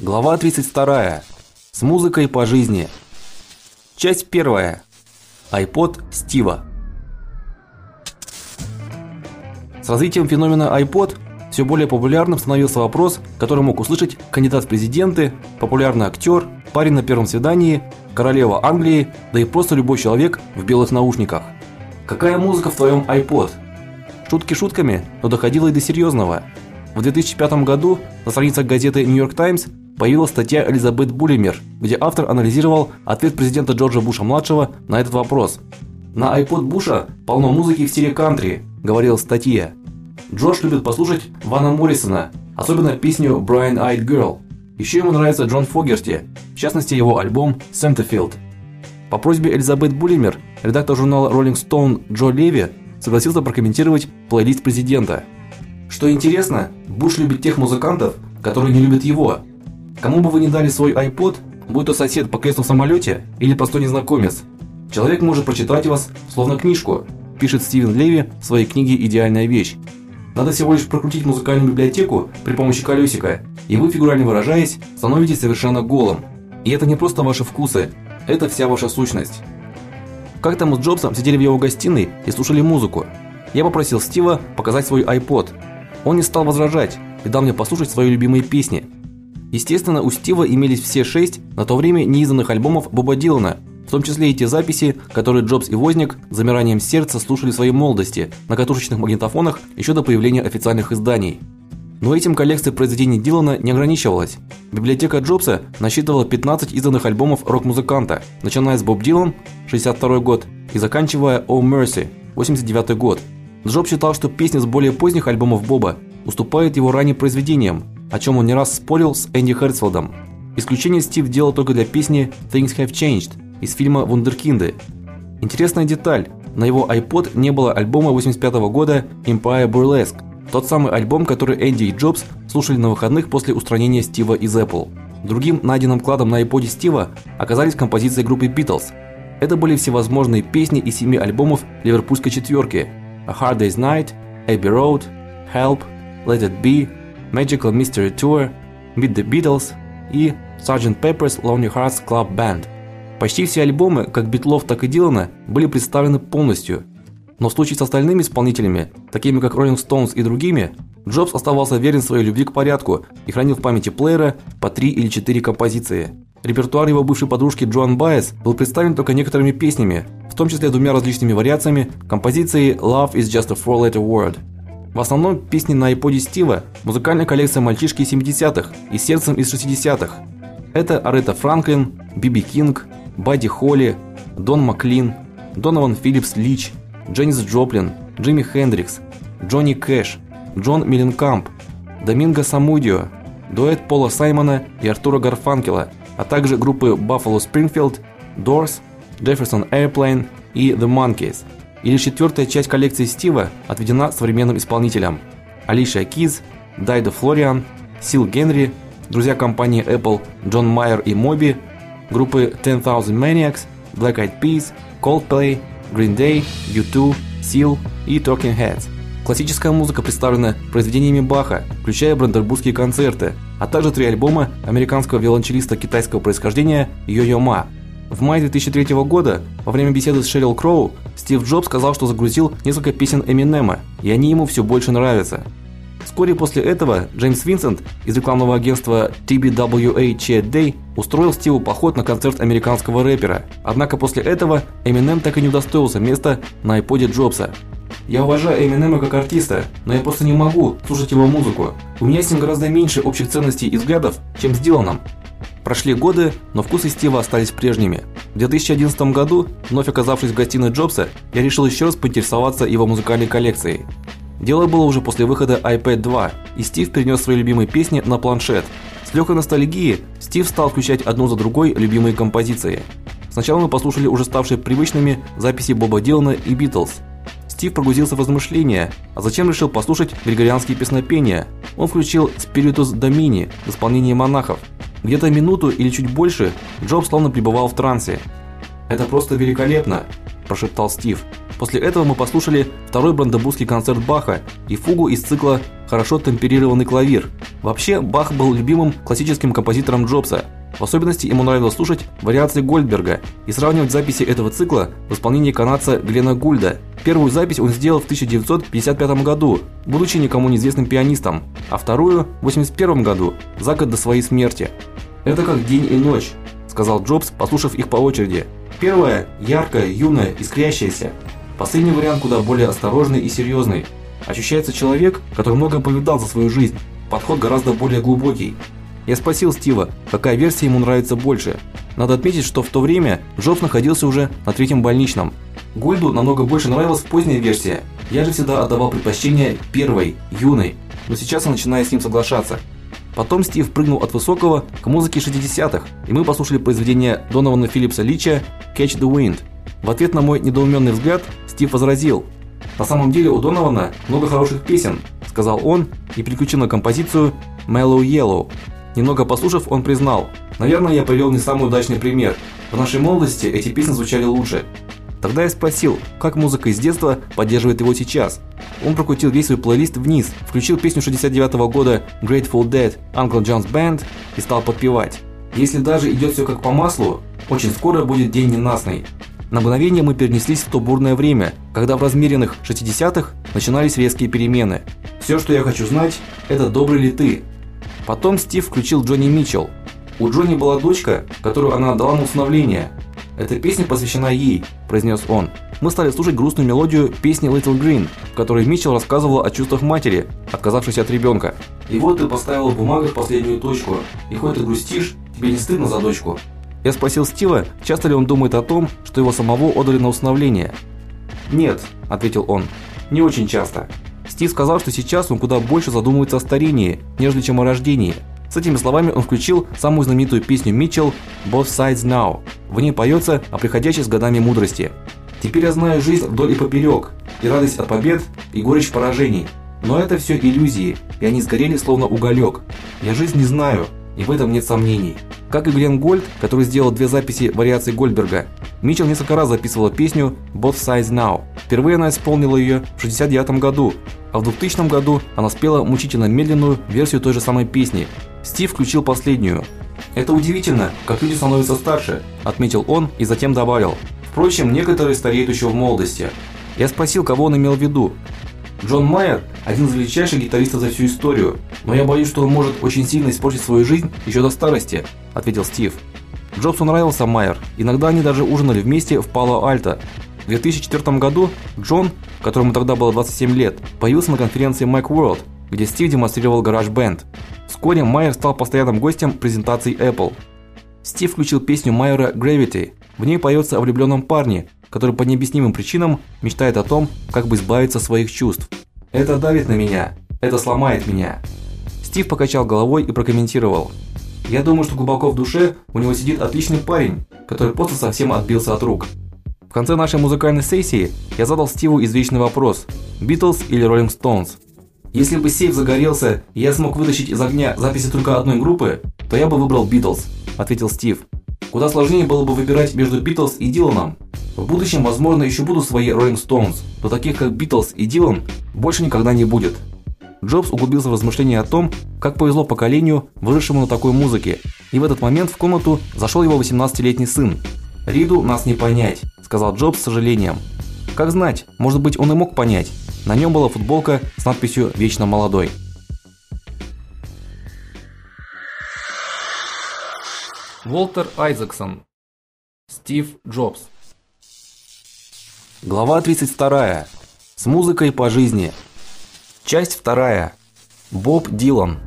Глава 32. С музыкой по жизни. Часть 1. iPod Стива. С развитием феномена iPod все более популярным становился вопрос, который мог услышать кандидат в президенты, популярный актер, парень на первом свидании, королева Англии, да и просто любой человек в белых наушниках. Какая музыка в твоем iPod? Шутки шутками, но доходило и до серьезного. В 2005 году на страницах газеты New York Times появилась статья Элизабет Буллимер, где автор анализировал ответ президента Джорджа Буша-младшего на этот вопрос. На iPod Буша полно музыки в стиле кантри, говорил в статье. Джордж любит послушать Вана Моррисона, особенно песню Brian Eyed Girl. Еще ему нравится Джон Фогерти, в частности его альбом Centerfield. По просьбе Элизабет Буллимер, редактор журнала Rolling Stone Джо Леви согласился прокомментировать плейлист президента. Что интересно, Буш любит тех музыкантов, которые не любят его, Кому бы вы ни дали свой iPod, будь то сосед по креслу в самолете или простой незнакомец, человек может прочитать вас словно книжку, пишет Стивен Леви в своей книге Идеальная вещь. Надо всего лишь прокрутить музыкальную библиотеку при помощи колесика, и вы, фигурально выражаясь, становитесь совершенно голым. И это не просто ваши вкусы, это вся ваша сущность. Как-то мы с Джобсом сидели в его гостиной и слушали музыку. Я попросил Стива показать свой iPod. Он не стал возражать и дал мне послушать свои любимые песни. Естественно, у Стива имелись все шесть на то время неизданных альбомов Боба Дилана, в том числе и те записи, которые Джобс и Возник замиранием сердца слушали в своей молодости на катушечных магнитофонах еще до появления официальных изданий. Но этим коллекция произведений Дилана не ограничивалась. Библиотека Джобса насчитывала 15 изданных альбомов рок-музыканта, начиная с Боб Дилан 62 год и заканчивая Oh Mercy 89 год. Джобс считал, что песни с более поздних альбомов Боба уступают его ранним произведениям, о чем он не раз спорил с Энди Херцфелдом. Исключение Стив делал только для песни Things Have Changed из фильма Вундеркинды. Интересная деталь: на его iPod не было альбома 85 -го года Empire Burlesque, тот самый альбом, который Энди и Джобс слушали на выходных после устранения Стива из Apple. Другим найденным кладом на iPod Стива оказались композиции группы Beatles. Это были всевозможные песни из семи альбомов ливерпульской четверки: A Hard Day's Night, Abbey Road, Help, Let It Be, Magical Mystery Tour, Meet the Beatles и Sgt. Pepper's Lonely Hearts Club Band. Почти все альбомы, как Битлов, так и Дилана, были представлены полностью. Но в случае с остальными исполнителями, такими как Rolling Stones и другими, Джобс оставался верен своей любви к порядку и хранил в памяти плеера по три или четыре композиции. Репертуар его бывшей подружки Джоан Байес был представлен только некоторыми песнями, в том числе двумя различными вариациями композиции Love is just a four-letter word. В основном песни на iPod Стива, музыкальная коллекция мальчишки 70-х и сердцем из 60-х. Это Аретта Франклин, Биби Кинг, Бадди Холли, Дон Маклин, Донован Филлипс Лич, Дженис Джоплин, Джимми Хендрикс, Джонни Кэш, Джон Мелленкамп, Доминго Самудио, дуэт Пола Саймона и Артура Гарфанкела, а также группы Buffalo Springfield, Doors, Jefferson Airplane и The Monkees и лишь четвертая часть коллекции Стива отведена современным исполнителям: Алиша Киз, Дайдо Флориан, Сил Генри, друзья компании Apple Джон Майер и Моби, группы Ten Thousand Maniacs, Black Eyed Peas, Coldplay, Green Day, U2, Seal и Talking Heads. Классическая музыка представлена произведениями Баха, включая брандербургские концерты, а также три альбома американского виолончелиста китайского происхождения Йо-Йо Ма. В мае 2003 года, во время беседы с Шерил Кроу, Стив Джобс сказал, что загрузил несколько песен Эминема, и они ему все больше нравятся. Вскоре после этого Джеймс Винсент из рекламного агентства TBWA Chat Day устроил Стиву поход на концерт американского рэпера. Однако после этого Eminem так и не удостоился места на iPod Джобса. Я уважаю Эминема как артиста, но я просто не могу слушать его музыку. У меня с ним гораздо меньше общих ценностей и взглядов, чем с Диланом. Прошли годы, но вкусы Стива остались прежними. В 2011 году, вновь оказавшись в гостиной Джобса, я решил еще раз поинтересоваться его музыкальной коллекцией. Дело было уже после выхода iPad 2, и Стив перенес свои любимые песни на планшет. С легкой ностальгией Стив стал включать одну за другой любимые композиции. Сначала мы послушали уже ставшие привычными записи Боба Дилана и Beatles. Стив погрузился в размышления, а затем решил послушать григорианские песнопения. Он включил Spiritus Domini в исполнении монахов, где-то минуту или чуть больше Джоб словно пребывал в трансе. "Это просто великолепно", прошептал Стив. После этого мы послушали второй бранденбургский концерт Баха и фугу из цикла Хорошо темперированный клавир. Вообще, Бах был любимым классическим композитором Джобса. В особенности ему нравилось слушать вариации Гольдберга и сравнивать записи этого цикла в исполнении канадца Глена Гульда. Первую запись он сделал в 1955 году, будучи никому неизвестным пианистом, а вторую в 1981 году, за год до своей смерти. Это как день и ночь, сказал Джобс, послушав их по очереди. Первая яркая, юная, искрящаяся. Последний вариант куда более осторожный и серьезный. Ощущается человек, который много повидал за свою жизнь. Подход гораздо более глубокий. Я спросил Стива, какая версия ему нравится больше. Надо отметить, что в то время Джобс находился уже на третьем больничном. Гольду намного больше нравилась поздняя версия. Я же всегда отдавал предпочтение первой, юной, но сейчас я начинаю с ним соглашаться. Потом Стив прыгнул от высокого к музыке 60-х, и мы послушали произведение Донована Филлипса Лича Catch the Wind. В ответ на мой недоуменный взгляд Стив возразил: "На самом деле у Донована много хороших песен", сказал он и переключил на композицию Mellow Yellow. Немного послушав, он признал: "Наверное, я привел не самый удачный пример. В нашей молодости эти песни звучали лучше". Тогда я спросил, как музыка из детства поддерживает его сейчас. Он прокрутил весь свой плейлист вниз, включил песню 69 -го года Grateful Dead Uncle John's Band и стал подпевать. Если даже идет все как по маслу, очень скоро будет день ненастный. На мгновение мы перенеслись в то бурное время, когда в размеренных 60-х начинались резкие перемены. Все, что я хочу знать, это добрый ли ты. Потом Стив включил Джонни Митчелл. У Джонни была дочка, которую она отдала на усыновление. Эта песня посвящена ей, произнес он. Мы стали слушать грустную мелодию песни Little Green, в которой Митчелл рассказывала о чувствах матери, отказавшейся от ребенка. И вот ты поставила в последнюю точку. И хоть ты грустишь, тебе не стыдно за дочку. Я спросил Стива, часто ли он думает о том, что его самого отдали на усыновление. "Нет", ответил он. "Не очень часто". Стив сказал, что сейчас он куда больше задумывается о старении, нежели чем о рождении. С этими словами он включил самую знаменитую песню Митчелл Both Sides Now. В ней поется о приходящей с годами мудрости. Теперь я знаю жизнь вдоль и поперек, и радость от побед, и горечь поражений. Но это все иллюзии, и они сгорели словно уголек. Я жизнь не знаю, и в этом нет сомнений. Как и Глен Гольд, который сделал две записи вариаций Гольдберга, Митчелл несколько раз записывала песню Both Sides Now. Впервые она исполнила ее в 69 году, а в 2000 году она спела мучительно медленную версию той же самой песни, Стив включил последнюю. Это удивительно, как люди становятся старше, отметил он и затем добавил: Впрочем, некоторые стареют еще в молодости. Я спросил, кого он имел в виду. Джон Майер один из величайших гитаристов за всю историю, но я боюсь, что он может очень сильно испортить свою жизнь еще до старости, ответил Стив. Джобсу нравился Майер. Иногда они даже ужинали вместе в Пало-Альто. В 2004 году Джон, которому тогда было 27 лет, появился на конференции Macworld, где Стив демонстрировал GarageBand. Вскоре Майер стал постоянным гостем презентаций Apple. Стив включил песню Майера Gravity. В ней поется о влюбленном парне, который по необъяснимым причинам мечтает о том, как бы избавиться от своих чувств. Это давит на меня, это сломает меня. Стив покачал головой и прокомментировал: "Я думаю, что глубоко в душе у него сидит отличный парень, который просто совсем отбился от рук". В конце нашей музыкальной сессии я задал Стиву извечный вопрос: Beatles или Rolling Stones? Если бы сейф загорелся, и я смог вытащить из огня записи только одной группы, то я бы выбрал Beatles, ответил Стив. Куда сложнее было бы выбирать между Beatles и Диланом. В будущем, возможно, еще будут свои Rolling Stones, но таких как Beatles и Дилан больше никогда не будет. Джобс углубился в размышления о том, как повезло поколению, выросшему на такой музыке. И в этот момент в комнату зашел его 18-летний сын. "Риду нас не понять", сказал Джобс с сожалением. Как знать, может быть, он и мог понять. На нем была футболка с надписью "Вечно молодой". Волтер Айзексон. Стив Джобс. Глава 32. С музыкой по жизни. Часть 2. Боб Дилан.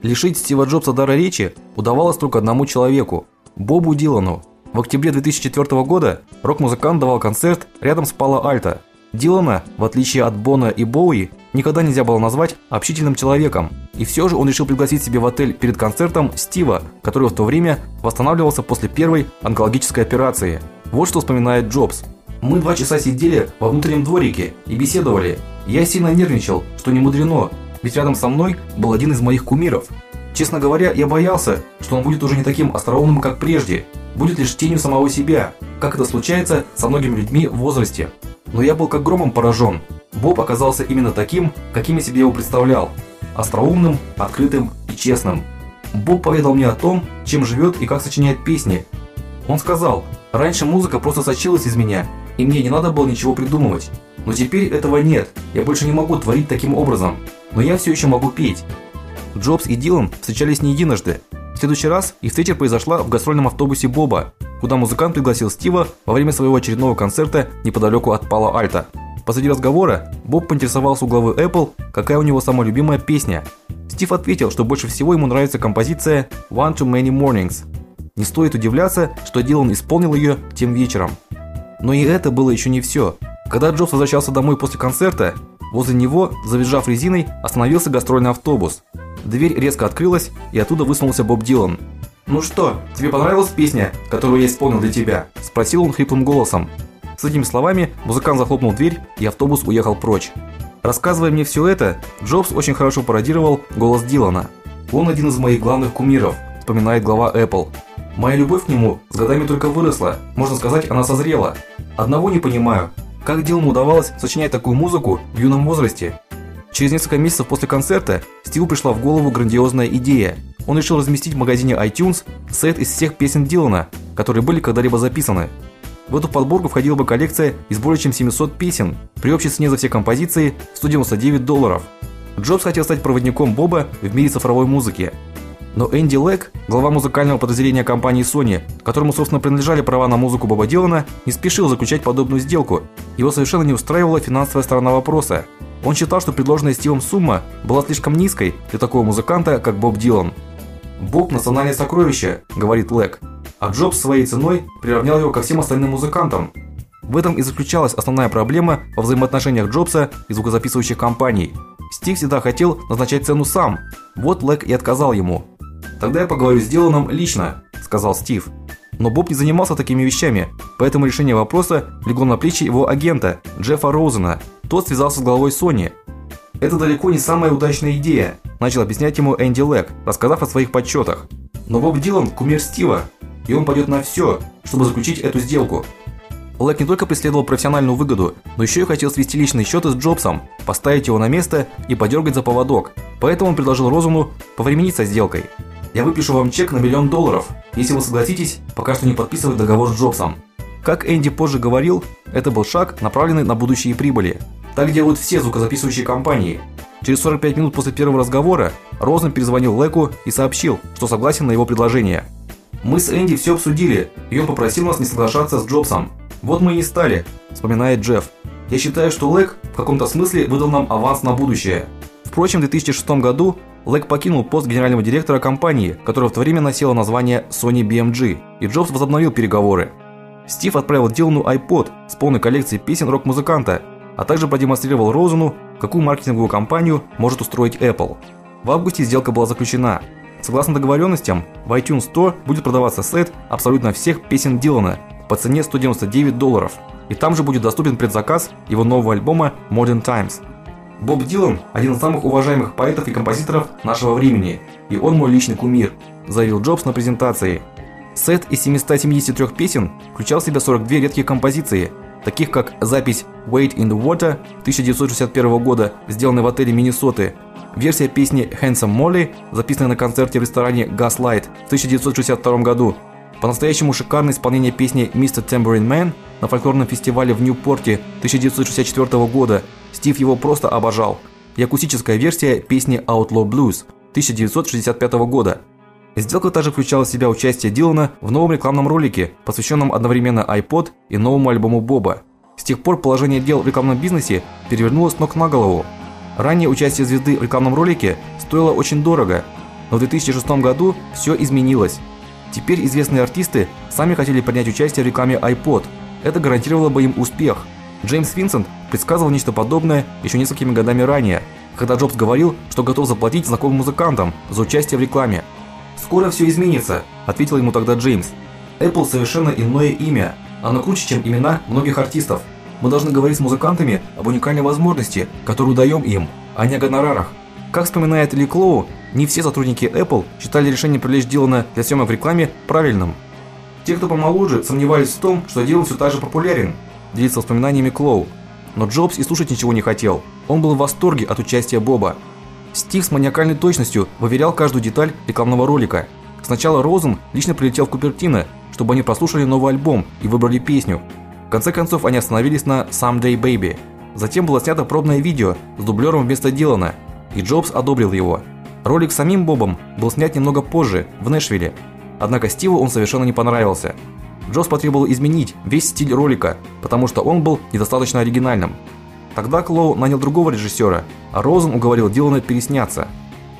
Лишить Стива Джобса дара речи удавалось только одному человеку Бобу Дилану. В октябре 2004 года рок-музыкант давал концерт рядом с Пало Альто. Дилана, в отличие от Бона и Боуи, никогда нельзя было назвать общительным человеком. И все же он решил пригласить себе в отель перед концертом Стива, который в то время восстанавливался после первой онкологической операции. Вот что вспоминает Джобс. Мы два часа сидели во внутреннем дворике и беседовали. Я сильно нервничал, что не мудрено, ведь рядом со мной был один из моих кумиров. Честно говоря, я боялся, что он будет уже не таким остроумным, как прежде, будет лишь тенью самого себя, как это случается со многими людьми в возрасте. Но я был как громом поражен. Боб оказался именно таким, каким я себе его представлял: остроумным, открытым и честным. Боб поведал мне о том, чем живет и как сочиняет песни. Он сказал: "Раньше музыка просто сочилась из меня, и мне не надо было ничего придумывать. Но теперь этого нет. Я больше не могу творить таким образом, но я все еще могу петь". Джобс и Дилан встречались не единожды. В следующий раз их встреча произошла в гастрольном автобусе Боба, куда музыкант пригласил Стива во время своего очередного концерта неподалеку от Пало-Альто. Посреди разговора Боб поинтересовался у главы Apple, какая у него самая любимая песня. Стив ответил, что больше всего ему нравится композиция One Too Many Mornings. Не стоит удивляться, что Дилан исполнил ее тем вечером. Но и это было еще не все. Когда Джобс возвращался домой после концерта, возле него, завизжав резиной, остановился гастрольный автобус. Дверь резко открылась, и оттуда высунулся Боб Дилан. "Ну что, тебе понравилась песня, которую я исполнил для тебя?" спросил он хриплым голосом. С этими словами музыкант захлопнул дверь, и автобус уехал прочь. Рассказывая мне все это, Джобс очень хорошо пародировал голос Дилана. Он один из моих главных кумиров, вспоминает глава Apple. Моя любовь к нему с годами только выросла, можно сказать, она созрела. Одного не понимаю, как Дилану удавалось сочинять такую музыку в юном возрасте. Через несколько месяцев после концерта Стиву пришла в голову грандиозная идея. Он решил разместить в магазине iTunes сет из всех песен Дилана, которые были когда-либо записаны. В эту подборку входила бы коллекция из более чем 700 песен, при общей цене за все композиции 199 долларов. Джобс хотел стать проводником Боба в мире цифровой музыки. Но Энди Лэг, глава музыкального подразделения компании Sony, которому, собственно, принадлежали права на музыку Боба Дилана, не спешил заключать подобную сделку. Его совершенно не устраивала финансовая сторона вопроса. Он считал, что предложенная Стивом сумма была слишком низкой для такого музыканта, как Боб Дилан. Боб национальное сокровище, говорит Лэг а Джобс своей ценой приравнял его ко всем остальным музыкантам. В этом и заключалась основная проблема во взаимоотношениях Джобса и звукозаписывающих компаний. Стив всегда хотел назначать цену сам. Вот Лэг и отказал ему. Тогда я поговорю с Диланом лично, сказал Стив. Но Боб не занимался такими вещами, поэтому решение вопроса легло на плечи его агента Джеффа Роузена. Тот связался с главой Sony. Это далеко не самая удачная идея, начал объяснять ему Энди Лэг, рассказав о своих подсчетах. Но Боб Дилан кумир Стива, и он пойдет на все, чтобы заключить эту сделку. Лэк не только преследовал профессиональную выгоду, но еще и хотел свести личные счеты с Джобсом, поставить его на место и подергать за поводок. Поэтому он предложил Розуму повременить со сделкой. Я выпишу вам чек на миллион долларов, если вы согласитесь пока что не подписывать договор с Джобсом. Как Энди позже говорил, это был шаг, направленный на будущие прибыли. Так делают все звукозаписывающие компании. Через 45 минут после первого разговора Розен перезвонил Лэку и сообщил, что согласен на его предложение. Мы с Энди все обсудили, и он попросил нас не соглашаться с Джобсом. Вот мы и стали, вспоминает Джефф. Я считаю, что Лэг в каком-то смысле выдал нам аванс на будущее. Впрочем, в 2006 году Лэг покинул пост генерального директора компании, которая в то время носила название Sony BMG, и Джобс возобновил переговоры. Стив отправил Дилану iPod с полной коллекцией песен рок-музыканта, а также продемонстрировал Розену, какую маркетинговую кампанию может устроить Apple. В августе сделка была заключена, Согласно договоренностям, в iTunes Store будет продаваться сет абсолютно всех песен Дилана по цене 199 долларов. И там же будет доступен предзаказ его нового альбома Modern Times. Боб Дилан один из самых уважаемых поэтов и композиторов нашего времени, и он мой личный кумир, заявил Джобс на презентации. Сет из 773 песен включал в себя 42 редкие композиции, таких как запись Wait in the Water 1961 года, сделанная в отеле Миннесоты, Версия песни Handsome Molly, записанная на концерте в ресторане Gaslight в 1962 году. По-настоящему шикарное исполнение песни Mr. Tambourine Man на фольклорном фестивале в Ньюпорте 1964 года. Стив его просто обожал. И акустическая версия песни Outlaw Blues 1965 года. Сделка также включала в себя участие Дилана в новом рекламном ролике, посвященном одновременно iPod и новому альбому Боба. С тех пор положение дел в рекламном бизнесе перевернулось ног на голову. Ранее участие звезды в рекламном ролике стоило очень дорого, но в 2006 году все изменилось. Теперь известные артисты сами хотели принять участие в рекламе iPod. Это гарантировало бы им успех. Джеймс Винсент предсказывал нечто подобное еще несколькими годами ранее, когда Джобс говорил, что готов заплатить знакомым музыкантам за участие в рекламе. "Скоро все изменится", ответил ему тогда Джеймс. "Apple совершенно иное имя, оно круче, чем имена многих артистов". Мы должны говорить с музыкантами об уникальной возможности, которую даем им, а не о гонорарах. Как вспоминает Ли Клоу, не все сотрудники Apple считали решение привлечь Дилана для съемок в рекламе правильным. Те, кто помоложе, сомневались в том, что Дилан все так же популярен, делится воспоминаниями Клоу. Но Джобс и слушать ничего не хотел. Он был в восторге от участия Боба. Стив с маниакальной точностью выверял каждую деталь рекламного ролика. Сначала Розен лично прилетел в Купертино, чтобы они прослушали новый альбом и выбрали песню. В конце концов они остановились на Someday Baby. Затем было снято пробное видео с дублером вместо Дилана и Джобс одобрил его. Ролик с самим Бобом был снят немного позже, в Нэшвилле. Однако Стиву он совершенно не понравился. Джобс потребовал изменить весь стиль ролика, потому что он был недостаточно оригинальным. Тогда Клоу нанял другого режиссера, а Розен уговорил Дилана пересняться.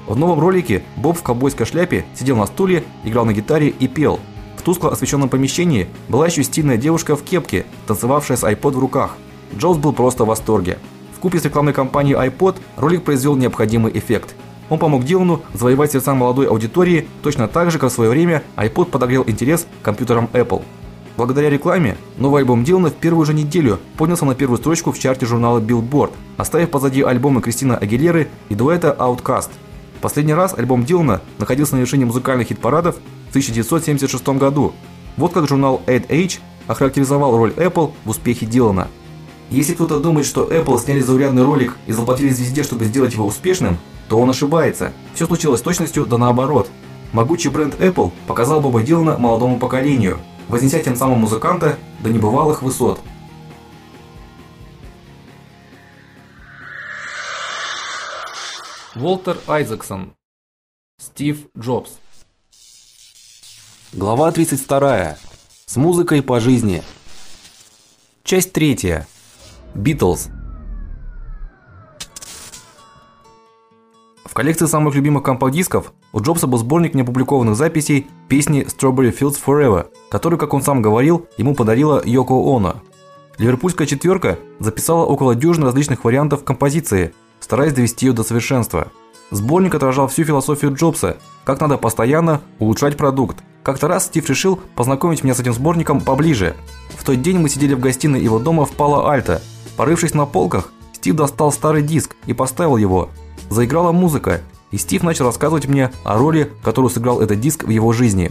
В новом ролике Боб в ковбойской шляпе сидел на стуле, играл на гитаре и пел. В тускло освещенном помещении была еще стильная девушка в кепке, танцевавшая с iPod в руках. Джобс был просто в восторге. Вкупе с рекламной кампанией iPod ролик произвел необходимый эффект. Он помог Дилану завоевать сердца молодой аудитории, точно так же, как в свое время iPod подогрел интерес к компьютерам Apple. Благодаря рекламе новый альбом Дилана в первую же неделю поднялся на первую строчку в чарте журнала Billboard, оставив позади альбомы Кристина Агилеры и дуэта Outkast. Последний раз альбом Дилана находился на вершине музыкальных хит-парадов в 1976 году. Вот как журнал Ad Age охарактеризовал роль Apple в успехе Дилана. Если кто-то думает, что Apple сняли заурядный ролик и заплатили звезде, чтобы сделать его успешным, то он ошибается. Все случилось с точностью да наоборот. Могучий бренд Apple показал Боба Дилана молодому поколению, вознеся тем самым музыканта до небывалых высот. Волтер Айзексон. Стив Джобс. Глава 32. С музыкой по жизни. Часть третья. Beatles. В коллекции самых любимых компакт-дисков у Джобса был сборник неопубликованных записей песни Strawberry Fields Forever, который, как он сам говорил, ему подарила Йоко Оно. Ливерпульская четверка записала около дюжины различных вариантов композиции, стараясь довести ее до совершенства. Сборник отражал всю философию Джобса, как надо постоянно улучшать продукт. Как-то раз Стив решил познакомить меня с этим сборником поближе. В тот день мы сидели в гостиной его дома в Пало-Альто Порывшись на полках, Стив достал старый диск и поставил его. Заиграла музыка, и Стив начал рассказывать мне о роли, которую сыграл этот диск в его жизни.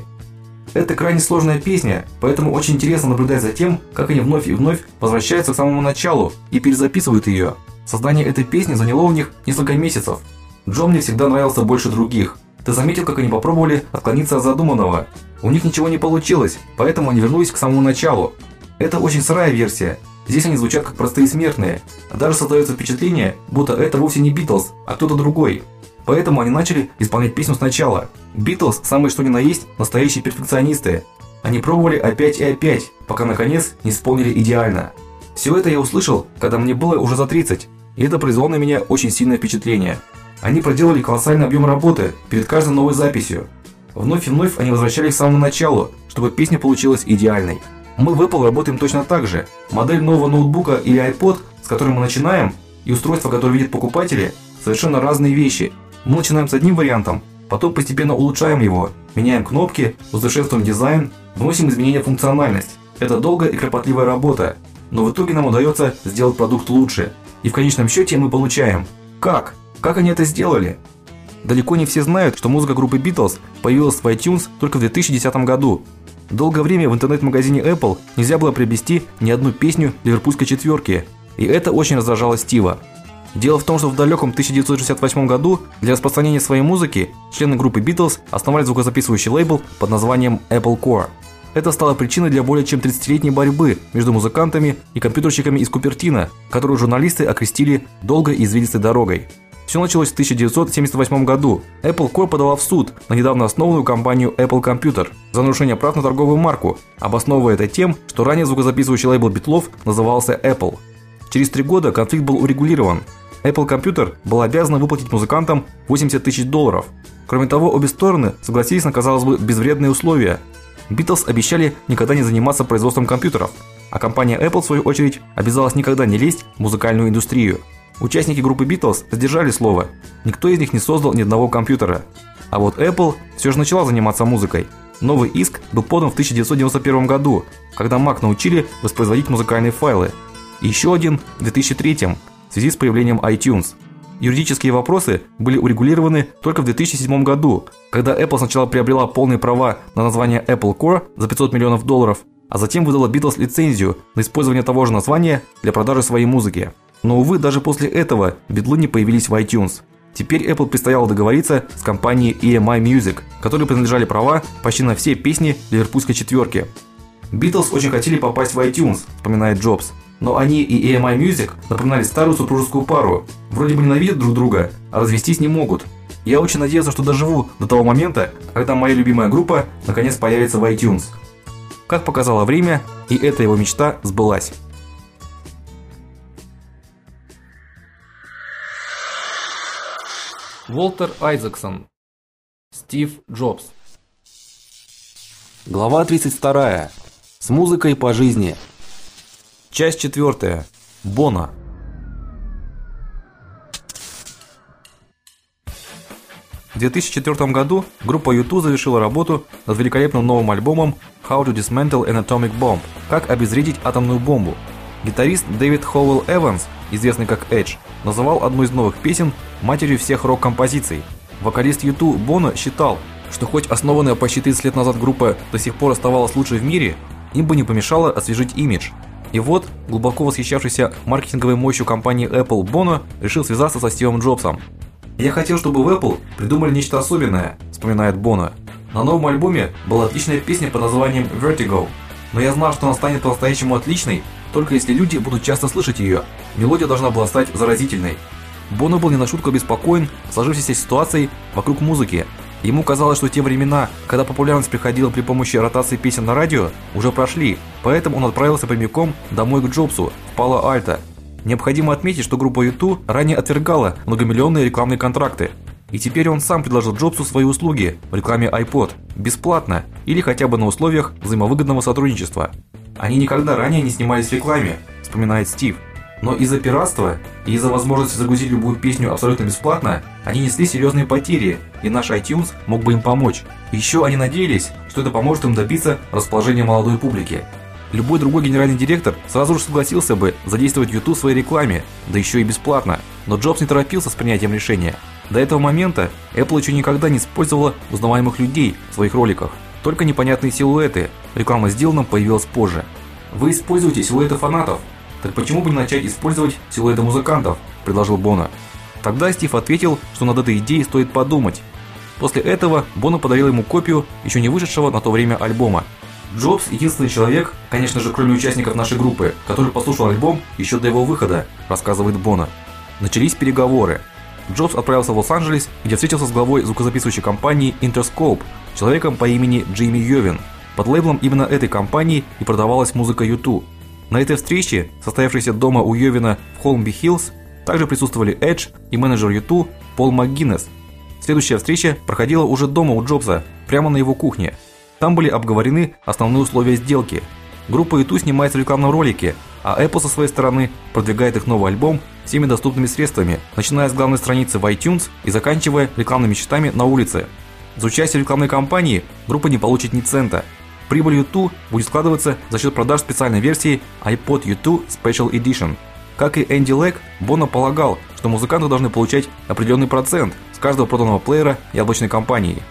Это крайне сложная песня, поэтому очень интересно наблюдать за тем, как они вновь и вновь возвращаются к самому началу и перезаписывают ее. Создание этой песни заняло у них несколько месяцев. Джон мне всегда нравился больше других. Ты заметил, как они попробовали отклониться от задуманного? У них ничего не получилось, поэтому они вернулись к самому началу. Это очень сырая версия, Здесь они звучат как простые смертные. Даже создается впечатление, будто это вовсе не Битлз, а кто-то другой. Поэтому они начали исполнять песню сначала. Битлз, самые что ни на есть, настоящие перфекционисты. Они пробовали опять и опять, пока наконец не исполнили идеально. Все это я услышал, когда мне было уже за 30, и это произвело на меня очень сильное впечатление. Они проделали колоссальный объем работы перед каждой новой записью. Вновь и вновь они возвращались к самому началу, чтобы песня получилась идеальной. Мы в Apple работаем точно так же. Модель нового ноутбука или iPod, с которым мы начинаем, и устройство, которое видят покупатели, совершенно разные вещи. Мы начинаем с одним вариантом, потом постепенно улучшаем его, меняем кнопки, усовершенствуем дизайн, вносим изменения в функциональность. Это долгая и кропотливая работа, но в итоге нам удается сделать продукт лучше. И в конечном счете мы получаем. Как? Как они это сделали? Далеко не все знают, что музыка группы Beatles появилась в iTunes только в 2010 году, Долгое время в интернет-магазине Apple нельзя было приобрести ни одну песню ливерпульской четверки, и это очень раздражало Стива. Дело в том, что в далеком 1968 году для распространения своей музыки члены группы Beatles основали звукозаписывающий лейбл под названием Apple Core. Это стало причиной для более чем 30-летней борьбы между музыкантами и компьютерщиками из Купертино, которую журналисты окрестили долгой и извилистой дорогой. Все началось в 1978 году. Apple Corp подала в суд на недавно основанную компанию Apple Computer за нарушение прав на торговую марку, обосновывая это тем, что ранее звукозаписывающий лейбл битлов назывался Apple. Через три года конфликт был урегулирован. Apple Computer был обязан выплатить музыкантам 80 тысяч долларов. Кроме того, обе стороны согласились на, казалось бы, безвредные условия. Beatles обещали никогда не заниматься производством компьютеров, а компания Apple в свою очередь обязалась никогда не лезть в музыкальную индустрию. Участники группы Beatles сдержали слово. Никто из них не создал ни одного компьютера. А вот Apple все же начала заниматься музыкой. Новый иск был подан в 1991 году, когда Mac научили воспроизводить музыкальные файлы. И еще один в 2003 в связи с появлением iTunes. Юридические вопросы были урегулированы только в 2007 году, когда Apple сначала приобрела полные права на название Apple Core за 500 миллионов долларов, а затем выдала Beatles лицензию на использование того же названия для продажи своей музыки. Но увы, даже после этого битлы не появились в iTunes. Теперь Apple предстояло договориться с компанией EMI Music, которой принадлежали права почти на все песни Ливерпульской четверки. Beatles очень хотели попасть в iTunes, вспоминает Джобс. Но они и EMI Music напоминали старую супружескую пару. Вроде бы ненавидят друг друга, а развестись не могут. Я очень надеялся, что доживу до того момента, когда моя любимая группа наконец появится в iTunes. Как показало время, и эта его мечта сбылась. Волтер Айзексон. Стив Джобс. Глава 32. С музыкой по жизни. Часть 4. Бона. В 2004 году группа U2 завершила работу над великолепным новым альбомом How to Dismantle an Atomic Bomb. Как обезвредить атомную бомбу. Гитарист Дэвид Хоуэлл Эванс, известный как Edge, называл одну из новых песен матерью всех рок-композиций. Вокалист U2 Боно считал, что хоть основанная почти 30 лет назад группа до сих пор оставалась лучшей в мире, им бы не помешало освежить имидж. И вот, глубоко восхищавшийся маркетинговой мощью компании Apple Боно решил связаться со Стивом Джобсом. Я хотел, чтобы в Apple придумали нечто особенное, вспоминает Боно. На новом альбоме была отличная песня под названием Vertigo, но я знал, что она станет по-настоящему отличной, только если люди будут часто слышать ее. Мелодия должна была стать заразительной. Боно был не на шутку обеспокоен сложившейся ситуацией вокруг музыки. Ему казалось, что те времена, когда популярность приходила при помощи ротации песен на радио, уже прошли, поэтому он отправился прямиком домой к Джобсу в Пало-Альто, Необходимо отметить, что группа U2 ранее отвергала многомиллионные рекламные контракты. И теперь он сам предложил Джобсу свои услуги в рекламе iPod бесплатно или хотя бы на условиях взаимовыгодного сотрудничества. Они никогда ранее не снимались в рекламе, вспоминает Стив. Но из-за пиратства и из-за возможности загрузить любую песню абсолютно бесплатно, они несли серьезные потери, и наш iTunes мог бы им помочь. Еще они надеялись, что это поможет им добиться расположения молодой публики. Любой другой генеральный директор сразу же согласился бы задействовать YouTube в своей рекламе, да еще и бесплатно. Но Джобс не торопился с принятием решения. До этого момента Apple еще никогда не использовала узнаваемых людей в своих роликах, только непонятные силуэты. Реклама с Диланом появилась позже. Вы используете силуэты фанатов. Так почему бы не начать использовать силуэты музыкантов, предложил Бона. Тогда Стив ответил, что над этой идеей стоит подумать. После этого Бона подарил ему копию еще не вышедшего на то время альбома. Джобс единственный человек, конечно же, кроме участников нашей группы, который послушал альбом еще до его выхода, рассказывает Бона. Начались переговоры. Джобс отправился в Лос-Анджелес, где встретился с главой звукозаписывающей компании Interscope, человеком по имени Джейми Йовин. Под лейблом именно этой компании и продавалась музыка U2. На этой встрече, состоявшейся дома у Йовина в Холмби-Хиллз, также присутствовали Edge и менеджер U2 Пол МакГиннес. Следующая встреча проходила уже дома у Джобса, прямо на его кухне. Там были обговорены основные условия сделки. Группа YouTube снимается в рекламном ролике, а Apple со своей стороны продвигает их новый альбом всеми доступными средствами, начиная с главной страницы в iTunes и заканчивая рекламными счетами на улице. За участие в рекламной кампании группа не получит ни цента. Прибыль YouTube будет складываться за счет продаж специальной версии iPod U2 Special Edition. Как и Энди Лэг, Боно полагал, что музыканты должны получать определенный процент с каждого проданного плеера яблочной компании.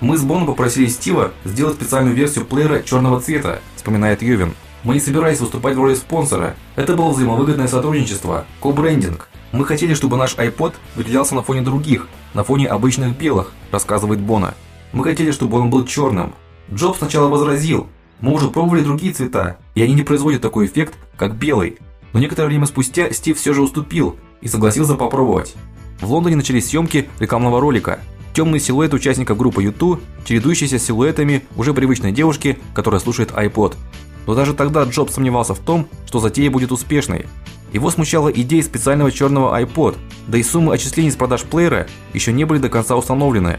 Мы с Боном попросили Стива сделать специальную версию плеера черного цвета, вспоминает Ювин. Мы не собирались выступать в роли спонсора. Это было взаимовыгодное сотрудничество, ко-брендинг. Мы хотели, чтобы наш iPod выделялся на фоне других, на фоне обычных белых, рассказывает Бона. Мы хотели, чтобы он был черным. Джобс сначала возразил: "Мы уже пробовали другие цвета, и они не производят такой эффект, как белый". Но некоторое время спустя Стив все же уступил и согласился попробовать. В Лондоне начались съемки рекламного ролика. Темный силуэт участника группы U2, чередующийся с силуэтами уже привычной девушки, которая слушает iPod. Но даже тогда Джобс сомневался в том, что затея будет успешной. Его смущала идея специального черного iPod, да и суммы отчислений с продаж плеера еще не были до конца установлены.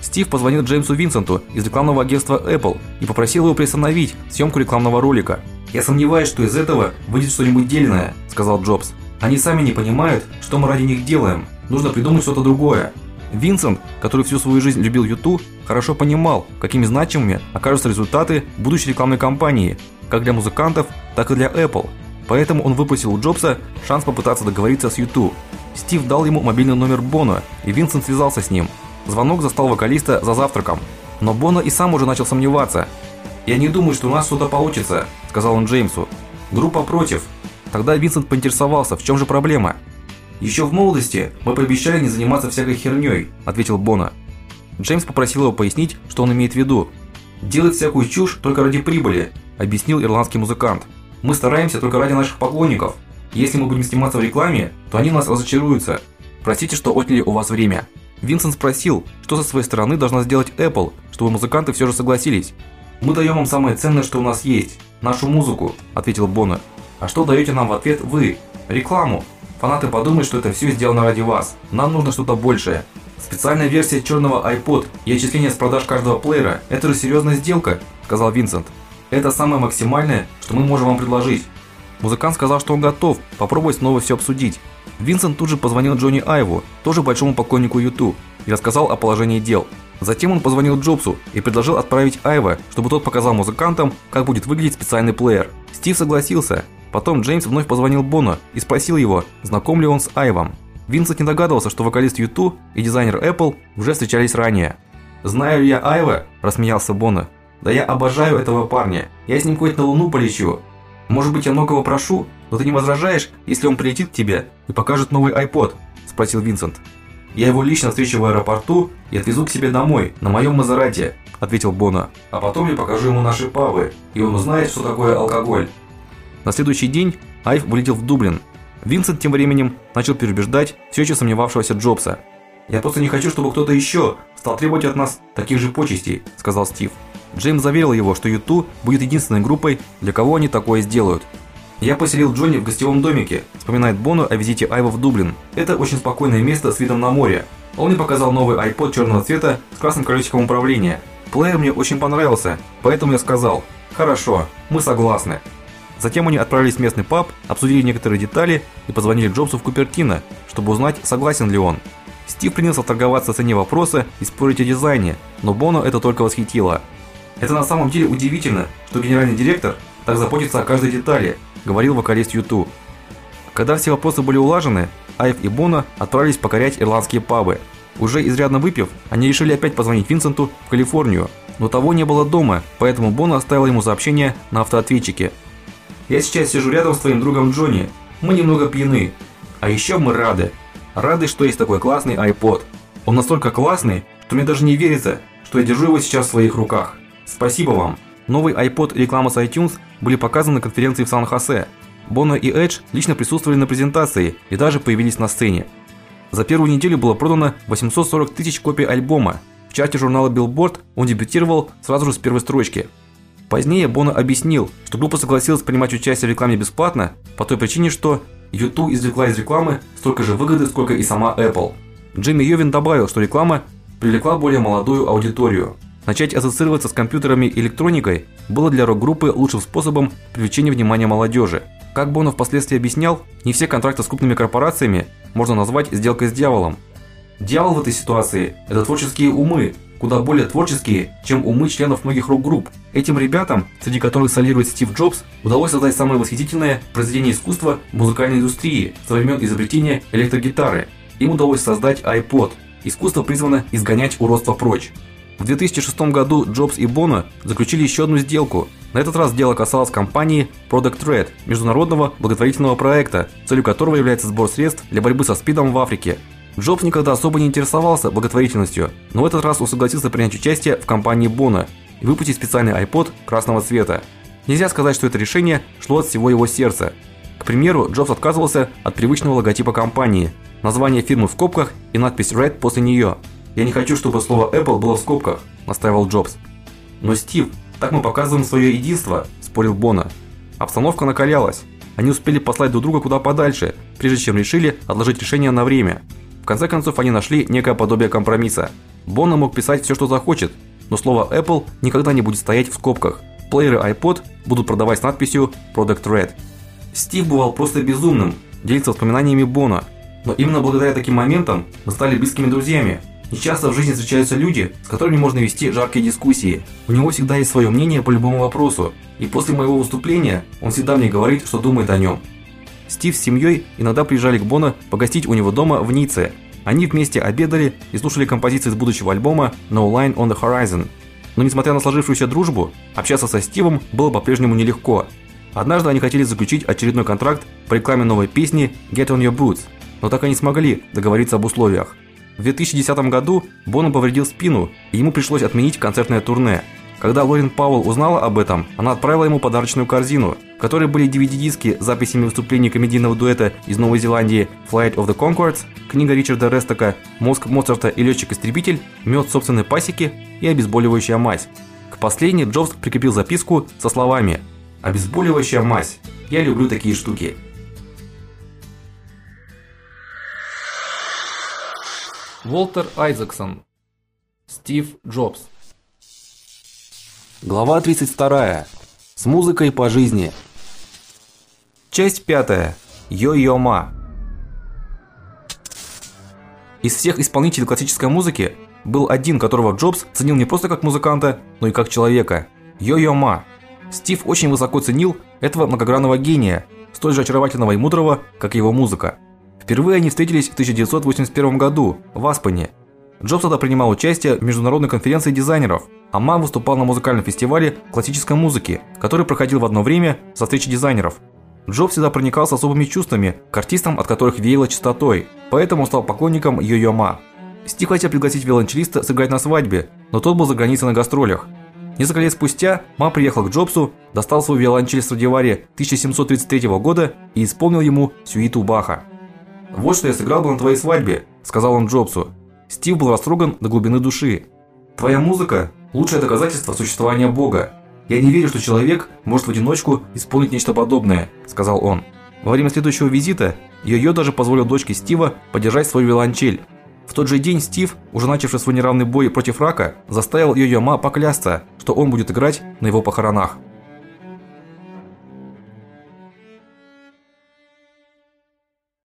Стив позвонил Джеймсу Винсенту из рекламного агентства Apple и попросил его приостановить съемку рекламного ролика. "Я сомневаюсь, что из этого выйдет что-нибудь дельное", сказал Джобс. "Они сами не понимают, что мы ради них делаем. Нужно придумать что-то другое". Винсент, который всю свою жизнь любил YouTube, хорошо понимал, какими значимыми окажутся результаты будущей рекламной кампании, как для музыкантов, так и для Apple. Поэтому он выпросил у Джобса шанс попытаться договориться с YouTube. Стив дал ему мобильный номер Бона, и Винсент связался с ним. Звонок застал вокалиста за завтраком, но Бона и сам уже начал сомневаться. "Я не думаю, что у нас что-то получится", сказал он Джеймсу. "Группа против". Тогда Винсент поинтересовался, в чем же проблема. «Еще в молодости мы пообещали не заниматься всякой херней», – ответил Бона. Джеймс попросил его пояснить, что он имеет в виду. "Делать всякую чушь только ради прибыли", объяснил ирландский музыкант. "Мы стараемся только ради наших поклонников. Если мы будем сниматься в рекламе, то они нас разочаруются. Простите, что отняли у вас время". Винсент спросил, что со своей стороны должна сделать Apple, чтобы музыканты все же согласились. "Мы даем вам самое ценное, что у нас есть нашу музыку", ответил Бона. "А что даете нам в ответ вы? Рекламу. Фанаты подумают, что это все сделано ради вас. Нам нужно что-то большее. Специальная версия черного iPod и отчисление с продаж каждого плеера это же серьезная сделка, сказал Винсент. Это самое максимальное, что мы можем вам предложить. Музыкант сказал, что он готов попробовать снова все обсудить. Винсент тут же позвонил Джонни Айву, тоже большому поклоннику YouTube, и рассказал о положении дел. Затем он позвонил Джобсу и предложил отправить Айва, чтобы тот показал музыкантам, как будет выглядеть специальный плеер. Стив согласился. Потом Джеймс вновь позвонил Бону и спросил его, знаком ли он с Айвом. Винсент не догадывался, что вокалист U2 и дизайнер Apple уже встречались ранее. "Знаю я Айва", рассмеялся Бона. "Да я обожаю этого парня. Я с ним хоть на Луну полечу. Может быть, я многого прошу, но ты не возражаешь, если он прилетит к тебе и покажет новый iPod?" спросил Винсент. "Я его лично встречу в аэропорту и отвезу к себе домой на моем Мазерате", ответил Бона. "А потом я покажу ему наши пабы, и он узнает, что такое алкоголь". На следующий день Айв вылетел в Дублин Винсент тем временем начал переубеждать все еще сомневавшегося Джобса. "Я просто не хочу, чтобы кто-то еще стал требовать от нас таких же почестей", сказал Стив. Джеймс заверил его, что YouTube будет единственной группой, для кого они такое сделают. Я поселил Джонни в гостевом домике, вспоминает Боно о визите Айва в Дублин. Это очень спокойное место с видом на море. Он мне показал новый iPod черного цвета с красным колесиком управления. Плеер мне очень понравился, поэтому я сказал: "Хорошо, мы согласны". Затем они отправились в местный паб, обсудили некоторые детали и позвонили Джобсу в Купертино, чтобы узнать, согласен ли он. Стив принялся торговаться о цене вопроса и спорить о дизайне, но Боно это только восхитило. Это на самом деле удивительно, что генеральный директор так заботится о каждой детали, говорил вокалист U2. Когда все вопросы были улажены, Айв и Боно отправились покорять ирландские пабы. Уже изрядно выпив, они решили опять позвонить Винсенту в Калифорнию, но того не было дома, поэтому Боно оставил ему сообщение на автоответчике. Я сейчас сижу рядом с твоим другом Джонни. Мы немного пьяны. А еще мы рады. Рады, что есть такой классный iPod. Он настолько классный, что мне даже не верится, что я держу его сейчас в своих руках. Спасибо вам. Новый iPod и реклама с iTunes были показаны на конференции в Сан-Хосе. Боно и Эдж лично присутствовали на презентации и даже появились на сцене. За первую неделю было продано 840 тысяч копий альбома. В чарте журнала Billboard он дебютировал сразу же с первой строчки – Позднее Боно объяснил, что группа согласилась принимать участие в рекламе бесплатно по той причине, что YouTube извлекла из рекламы столько же выгоды, сколько и сама Apple. Джимми Йовин добавил, что реклама привлекла более молодую аудиторию. Начать ассоциироваться с компьютерами и электроникой было для рок-группы лучшим способом привлечения внимания молодежи. Как Боно впоследствии объяснял, не все контракты с крупными корпорациями можно назвать сделкой с дьяволом. Дьявол в этой ситуации это творческие умы, куда более творческие, чем умы членов многих рок-групп. Этим ребятам, среди которых солирует Стив Джобс, удалось создать самое восхитительное произведение искусства музыкальной индустрии со времен изобретения электрогитары. Им удалось создать iPod. Искусство призвано изгонять уродство прочь. В 2006 году Джобс и Боно заключили еще одну сделку. На этот раз дело касалось компании Product Red, международного благотворительного проекта, целью которого является сбор средств для борьбы со СПИДом в Африке. Джобс никогда особо не интересовался благотворительностью, но в этот раз он согласился принять участие в кампании Бона и выпустить специальный iPod красного цвета. Нельзя сказать, что это решение шло от всего его сердца. К примеру, Джобс отказывался от привычного логотипа компании, название фирмы в скобках и надпись Red после нее. Я не хочу, чтобы слово Apple было в скобках, настаивал Джобс. Но Стив, так мы показываем свое единство, спорил Бона. Обстановка накалялась. Они успели послать друг друга куда подальше, прежде чем решили отложить решение на время. В конце концов они нашли некое подобие компромисса. Бонна мог писать все, что захочет, но слово Apple никогда не будет стоять в скобках. Плееры iPod будут продавать с надписью Product Red. Стив бывал просто безумным, делится воспоминаниями Бона. Но именно благодаря таким моментам мы стали близкими друзьями. Нечасто в жизни встречаются люди, с которыми можно вести жаркие дискуссии. У него всегда есть свое мнение по любому вопросу, и после моего выступления он всегда мне говорит, что думает о нем. Стив с семьей иногда приезжали к Боно погостить у него дома в Ницце. Они вместе обедали и слушали композиции из будущего альбома No Line on the Horizon. Но несмотря на сложившуюся дружбу, общаться со Стивом было по-прежнему нелегко. Однажды они хотели заключить очередной контракт по рекламе новой песни Get on Your Boots, но так и не смогли договориться об условиях. В 2010 году Боно повредил спину, и ему пришлось отменить концертное турне. Когда Лорен Пауэлл узнала об этом, она отправила ему подарочную корзину, в которой были DVD-диски с записями выступлений комедийного дуэта из Новой Зеландии Flight of the Conchords, книга Ричарда Рестока Мозг Моцарта и летчик-истребитель, мед собственной пасеки и обезболивающая мазь. К последней Джобс прикрепил записку со словами: "Обезболивающая мазь. Я люблю такие штуки". Волтер Айзексон. Стив Джобс. Глава 32. С музыкой по жизни. Часть 5. Йо-йо ма. Из всех исполнителей классической музыки был один, которого Джобс ценил не просто как музыканта, но и как человека. Йо-йо ма. Стив очень высоко ценил этого многогранного гения, столь же очаровательного и мудрого, как его музыка. Впервые они встретились в 1981 году в Аспене. Джобс тогда принимал участие в международной конференции дизайнеров, а Ма выступал на музыкальном фестивале классической музыки, который проходил в одно время со встречи дизайнеров. Джобс всегда проникался особыми чувствами к артистам, от которых веяло чистотой, поэтому стал поклонником Йо-Йо Ма. Стив хотел пригласить виолончелиста сыграть на свадьбе, но тот был за границей на гастролях. Несколько лет спустя Ма приехал к Джобсу, достал свой виолончель Страдивари 1733 года и исполнил ему сюиту Баха. Вот что я сыграл бы на твоей свадьбе, сказал он Джобсу. Стив был растроган до глубины души. Твоя музыка лучшее доказательство существования Бога. Я не верю, что человек может в одиночку исполнить нечто подобное, сказал он. Во время следующего визита Йо-Йо даже позволил дочке Стива подержать свою виолончель. В тот же день Стив, уже начавший свой неравный бой против рака, заставил Йо-Йо Ма поклясться, что он будет играть на его похоронах.